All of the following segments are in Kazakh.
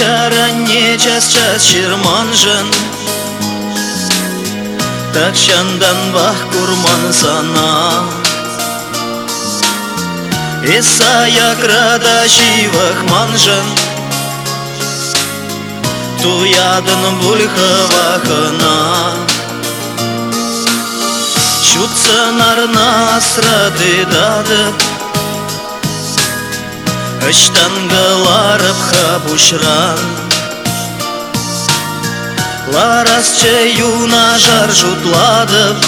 Чаранне а час час чирманжан Такшандан бах курман сана. Исая крада шивах манжан Туядан бульхавахана Чуца нарна страды дадып Почтангаларып хабушран Ларасче юна жар жутладып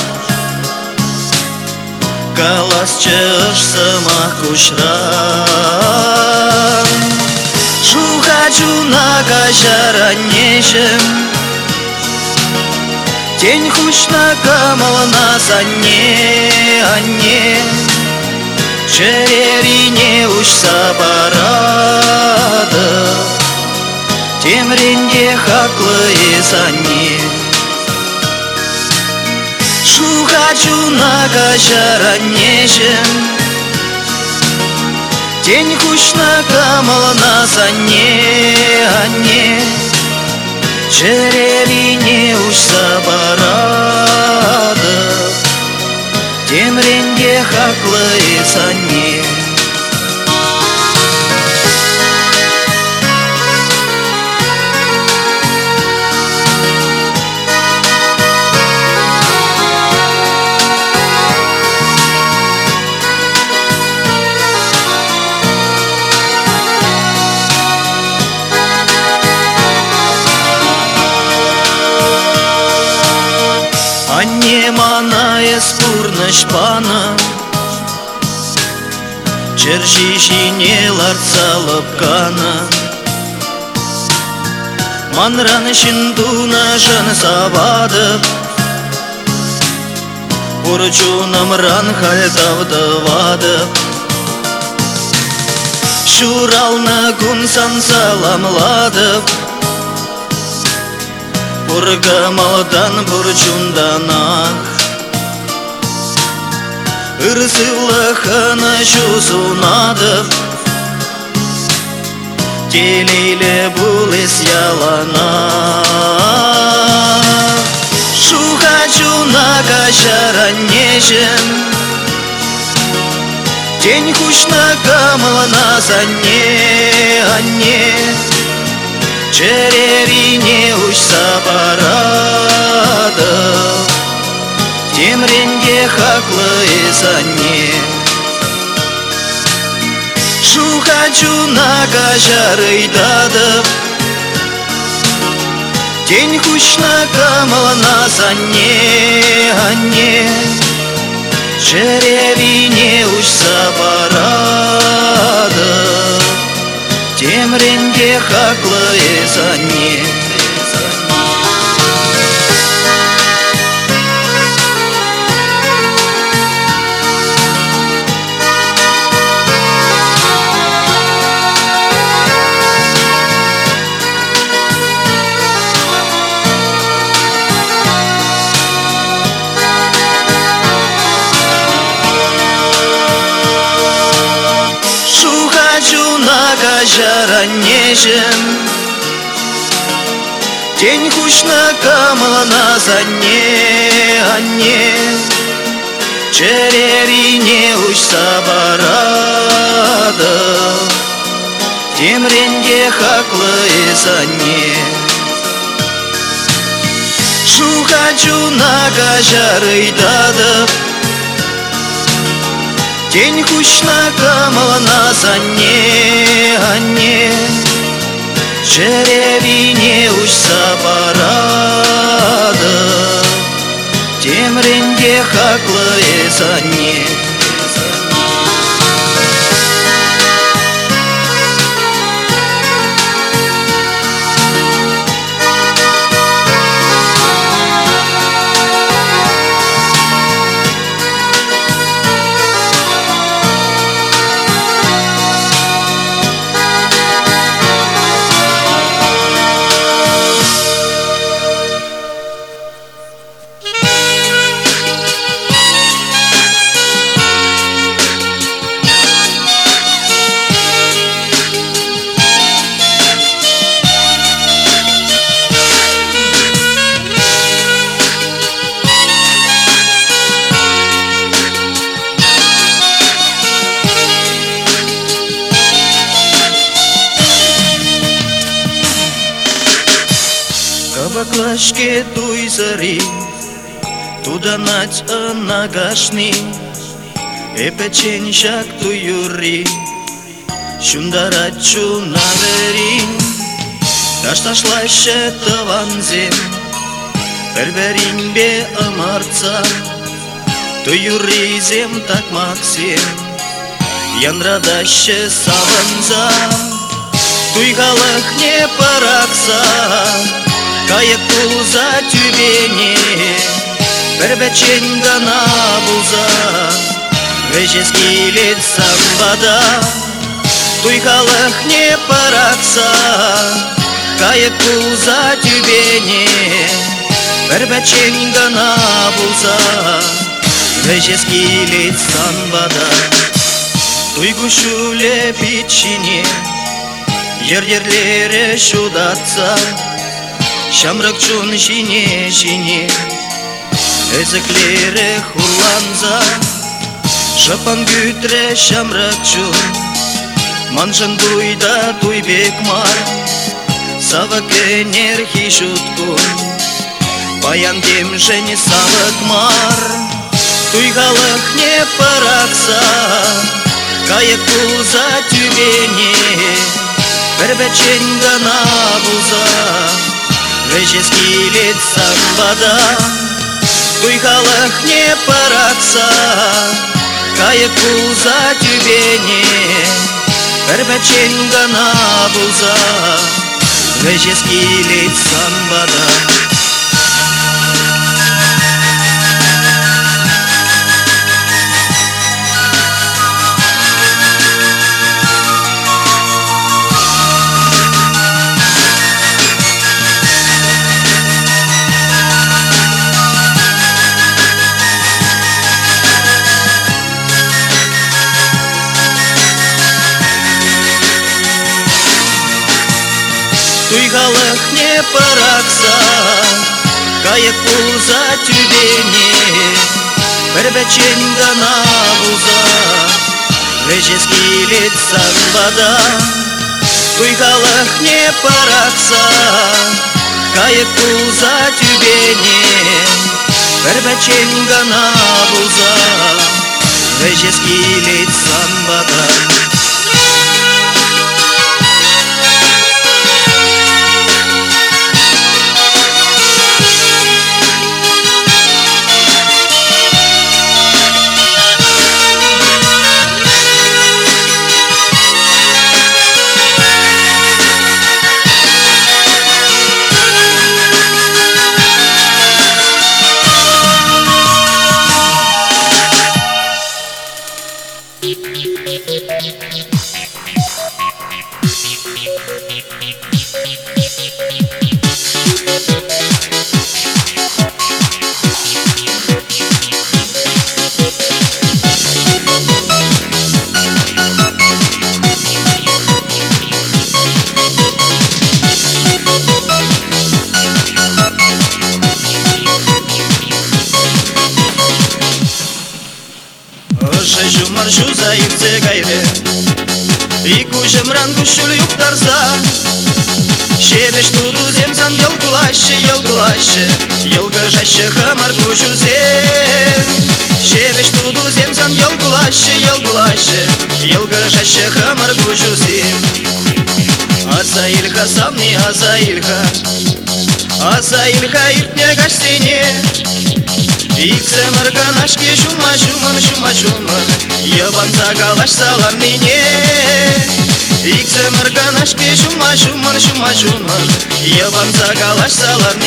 Каласче ышсыма кушран Жухачу нага жаранешем Тень хучна камала нас, а не, а не жүрегіне ұшса барады темренге хаклые сани шухачу накажара нежен день хушна камала на сане ане жүрегіне ұшса тем темренге хаклы 三年 кана Манран шиндуна жан савадып Урчунамран хальтавдывадып Шурална кунсан саламладып Бургамалдан бурчунданах Ырсывлахана Geliyle bulis ялана, Шухачу на кашаранежем День хучна камала на зане, ане Черерине уж сапарада Темренге хаклы и зане Шухачунака жарыйдадып Тень хушнака малана санне анне Жеревине уж барады Темренге хаклы санне жара нежен. День хушна камалана за не, а не Черери не уж сабарада. Тем Темренге хаклы за не. Шухачу на кажары дадып Тень гучна гамала на зані, ані Черевіне уж запарада Темренде хаклы эсане нагашни Эпечен шак туюри Шундарачу навери. Ташташлайше таванзем Берберинбе амарца Туюризем так максим Янрадаще саванза. Туйгалах не паракса Кайык тулза тюбене. Бербечен гана булза Вежески лицам вода Туйгалах не паракса Кайык тулза тюбене Бербечен гана булза Вежески лицам вода Туйгушуле пичине Ер-ерлері шудатса Шамрак чун жине жине Өзіклері хурланза Шапан күтре шамрак чун Манжын туйда туйбек мар Савак энер хишуткун Паян дем жені савак мар Туйгалых не паракса Кайык пулза тюбене Бербечен гана булза Вежески лицам вода Туйгалых не паракса Кайык пулза тюбене Бербечен гана булза Вежески лицам вода Туйгалых не паракса Кайык пулза тюбене Бербечен гана булза Вежески лицам вода. Туйгалых не паракса Кайык пулза тюбене Бербечен гана булза Вежески лицам вода. Жежу кулаще, ел кулаще Елга жаще хамар кужу зем Азаильха самни Азаильха. Азаильха иртне гостине. Иксе мырганашки шума шуман шума шуман Ебан загалаш салам мине Иксе мырганашки шума шуман шума шуман Ебан загалаш салам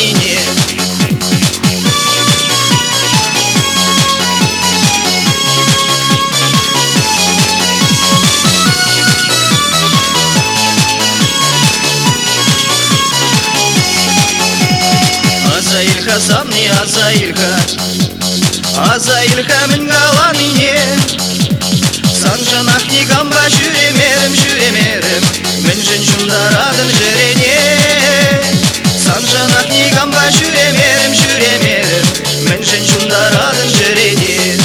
мине Азаильха самни Азаильха Азаильха min galanine Sancanak ni gamba jüremerim jüremerim Min jin şundaradın jerene Sancanak ni gamba jüremerim jüremerim Min jin şundaradın jerene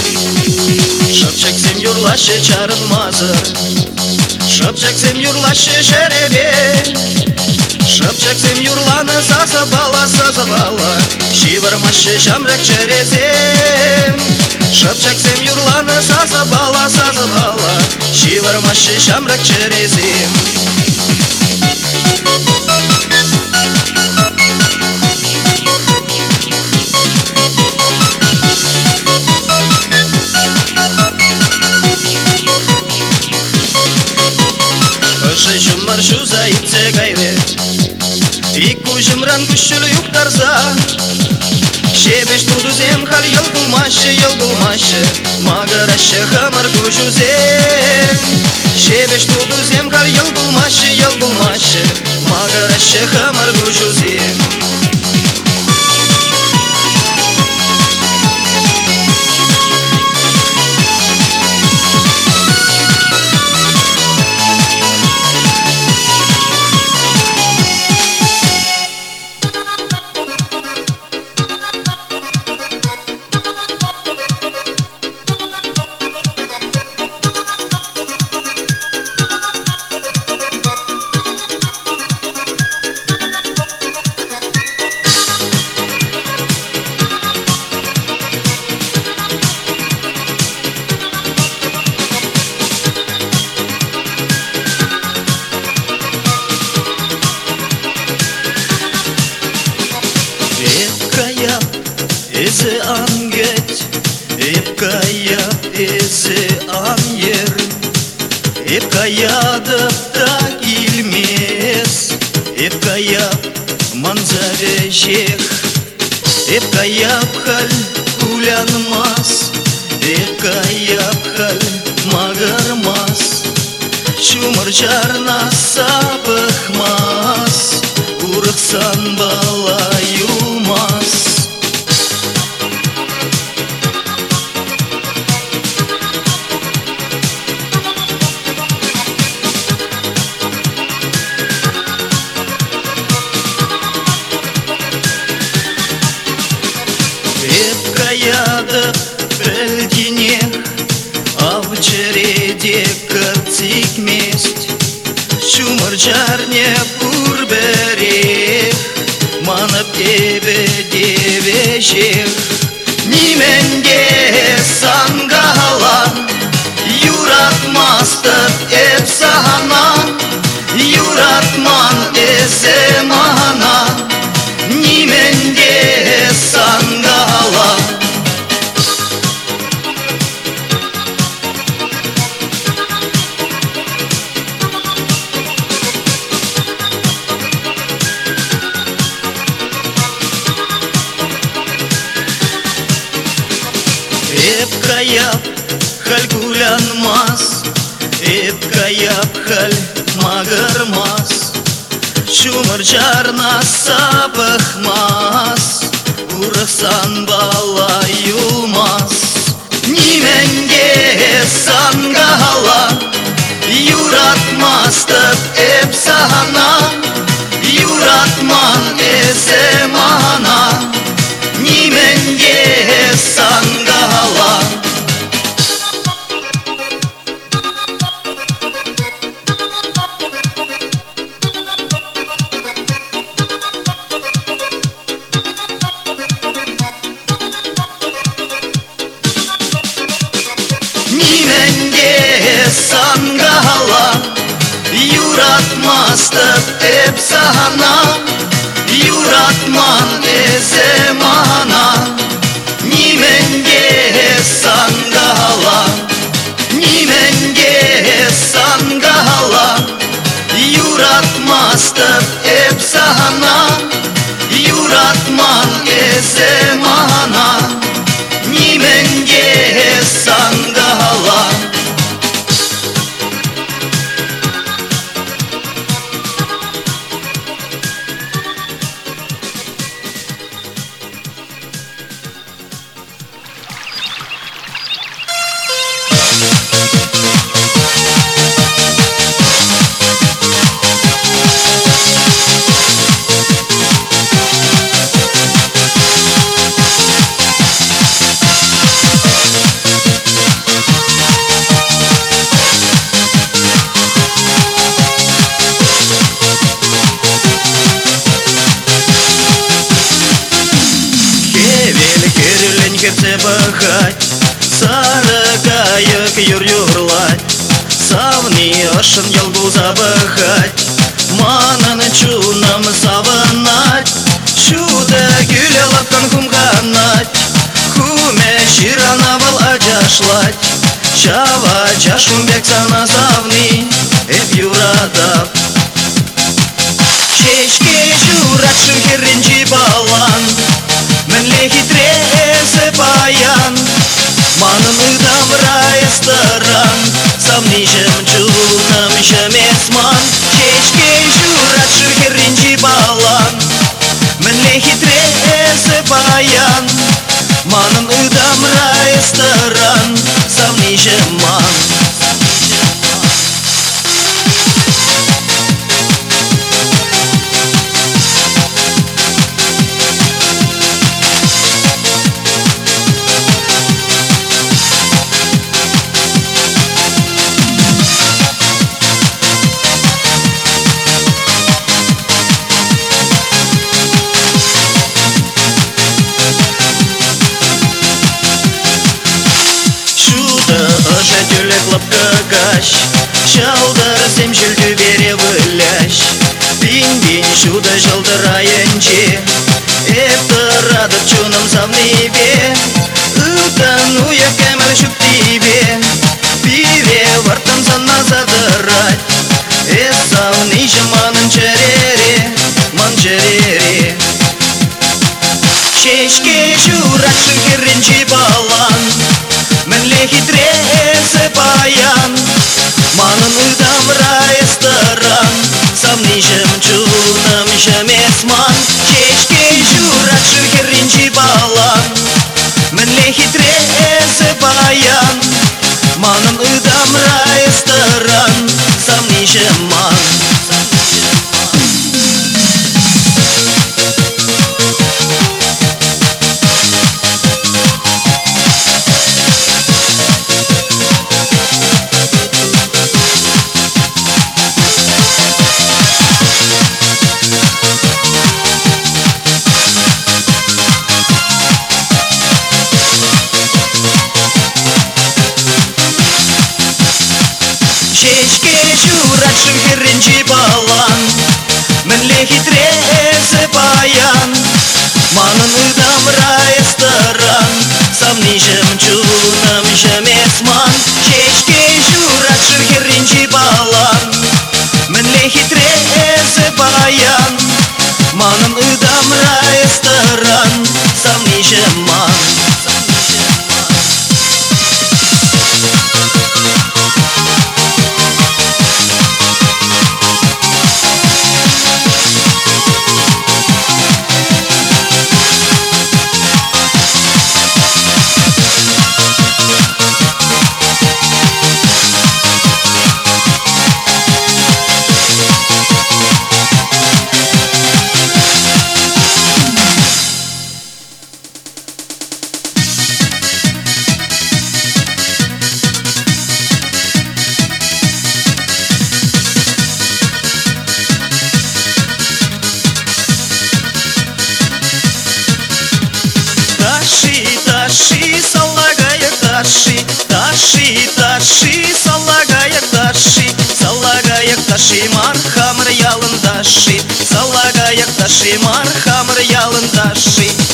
Şapçaksem yurlaşı çarılmazır Şapçaksem yurlaşı şerebe Шапчаксем юрланы сазабала, сазабала Шивармашы шамрак черезем Шапчаксем юрланы сазабала, сазабала Шивармашы шамрак черезем Ел булмашы Магарашы хамар күшузем изи ангет Епкая изи ангер Епкая дыпта илмес Епкая манзавежех Епкая пхаль улянмас Епкая пхаль магармас Чумырчарна сапыхмас Урықсан бала юлмас de părțic miști Și mărgear ne purberi Mană pe vedeveșești Шумыр жарна сапыхмас Урықсан бала юлмас Нименге сангала Юратмастып эп сахана Юратман эсе керсе бахать Сарыкайык юр-юрлать Савни ышын елгу забахать Манын чунам савынать Шуды гүле лапкан хумганать Хуме ширанавал ажашлать Чава чашум бек сана савни Эп юрадап Чешке журатшым херренчи балан. Менле хитресе паян Манын ыдам райыстыран Савнижым чулным шемесман Чешке журатшым херренчи балан. Менле хитресе паян Eşki şu rakı журатшым херренчи балан Менле хитресе паян Манын ыдам райыстыран Савнижым чулным шемесман Шешке журатшым херренчи балан Менле хитресе паян Манын ыдам райыстыран Савнижым таши, мархамр ялын таши. Ялын таши.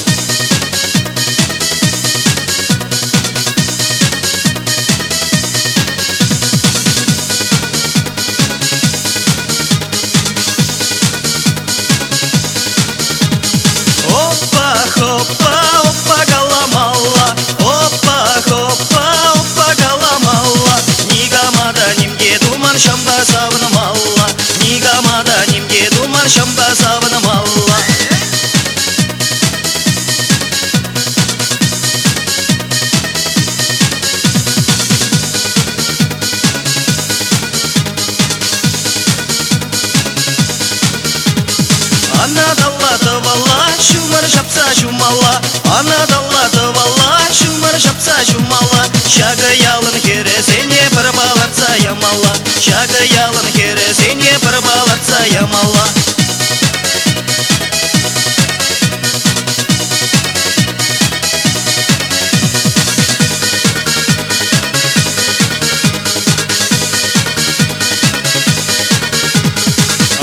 шагыялын кересенге бір балатса ямалла. Шагыялын кересенге бір балатса ямалла.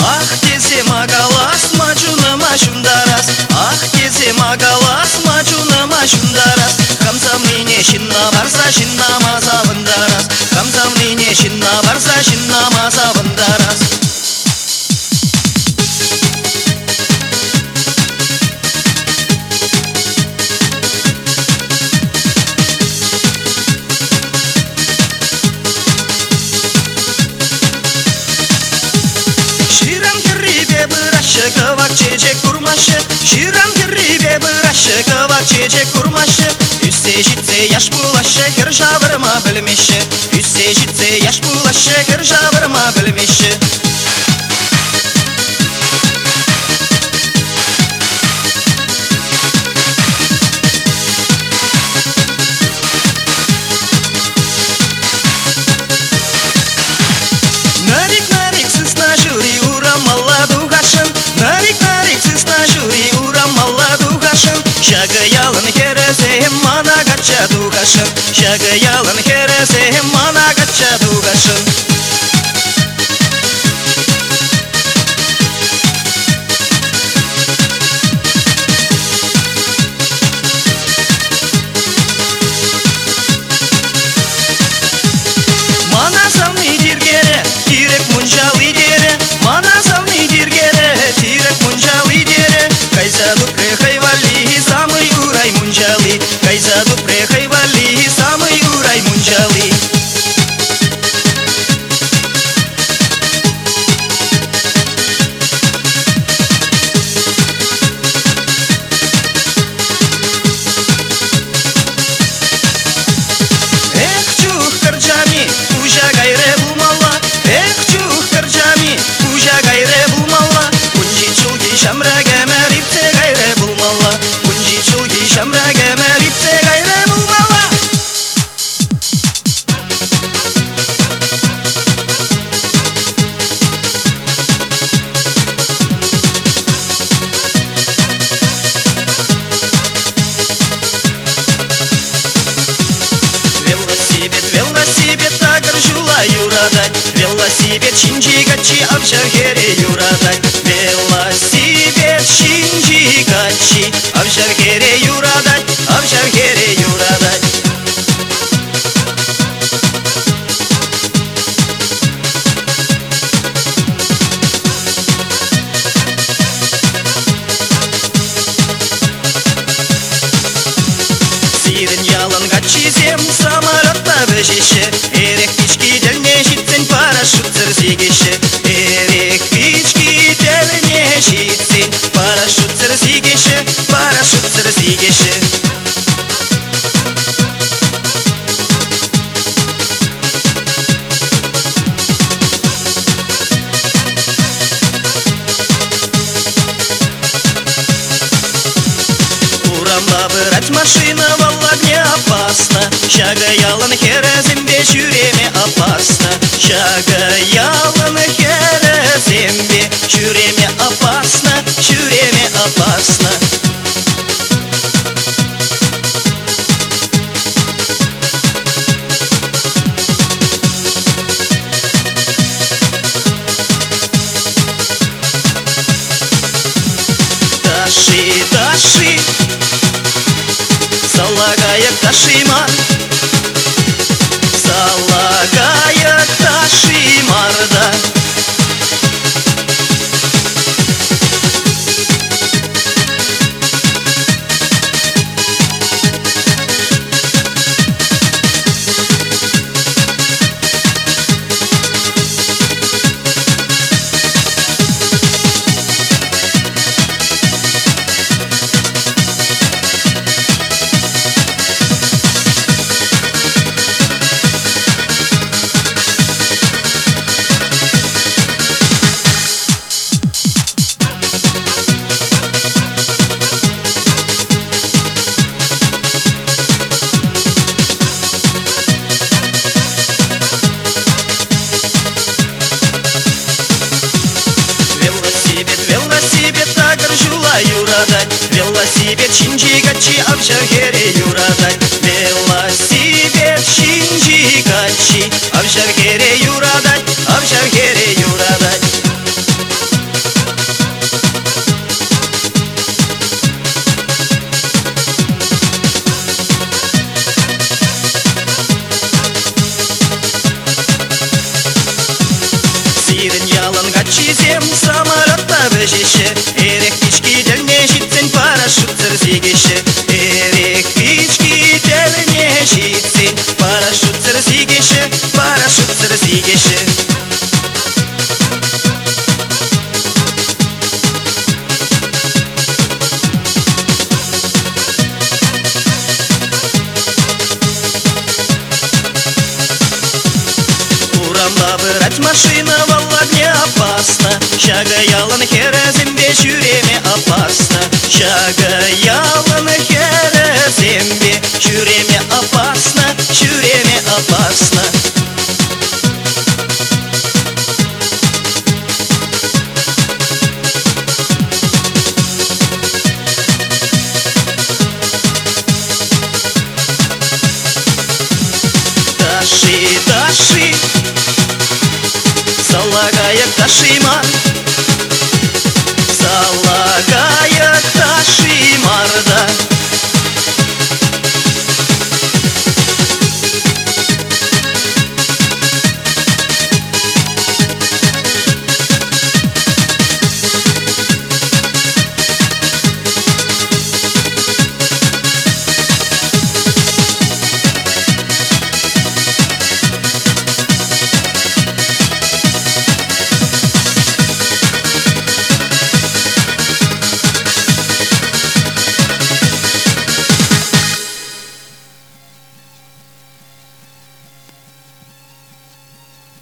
Ах мачу на мачунама дарас, ах десем агалас мачунама дарас. шинна барса шинна мазабында рас комсомление шинна барса шинна мазабында рас Şıkı var çiçek kurmaşı Şiran giribe bıraşı Kıvar çiçek kurmaşı Үйсе жетсе яш бұла шәкір жабырма білмеші Үйсе жетсе яш бұла шәкір жабырма білмеші uğraşır Şakı yalan kerese hem mana kaçat uğraşır чизем самолетта бір жеше электрички тіліне жетсең парашюттер зигеше электрички тіліне жетсең парашют зигеше парашют зигеше Шагая на хере в земле Чу опасно, чу время опасно. Таши, таши, салагая ташима